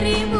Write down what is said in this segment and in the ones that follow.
Грибы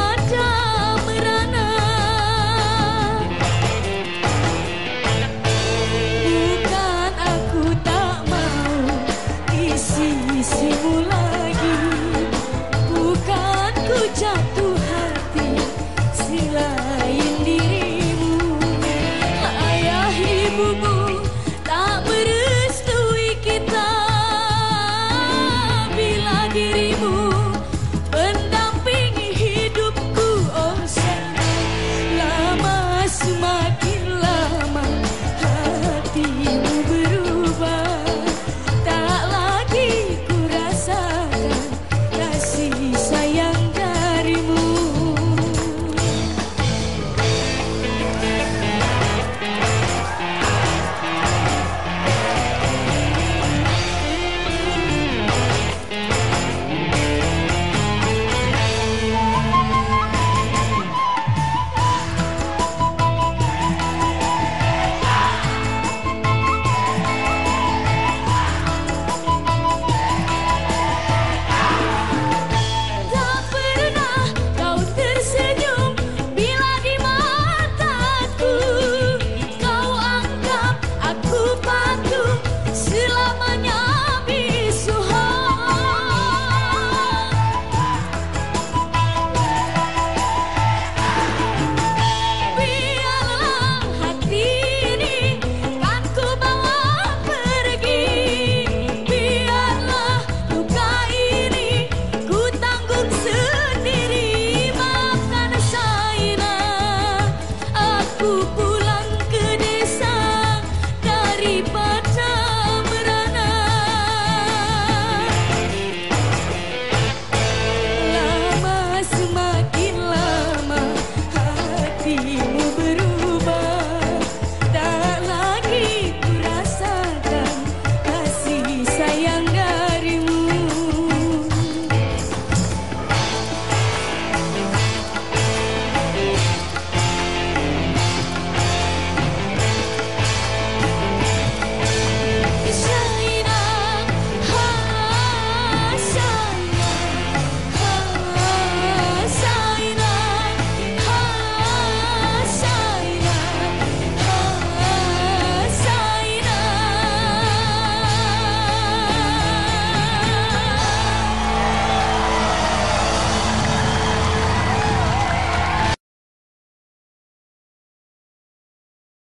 起不来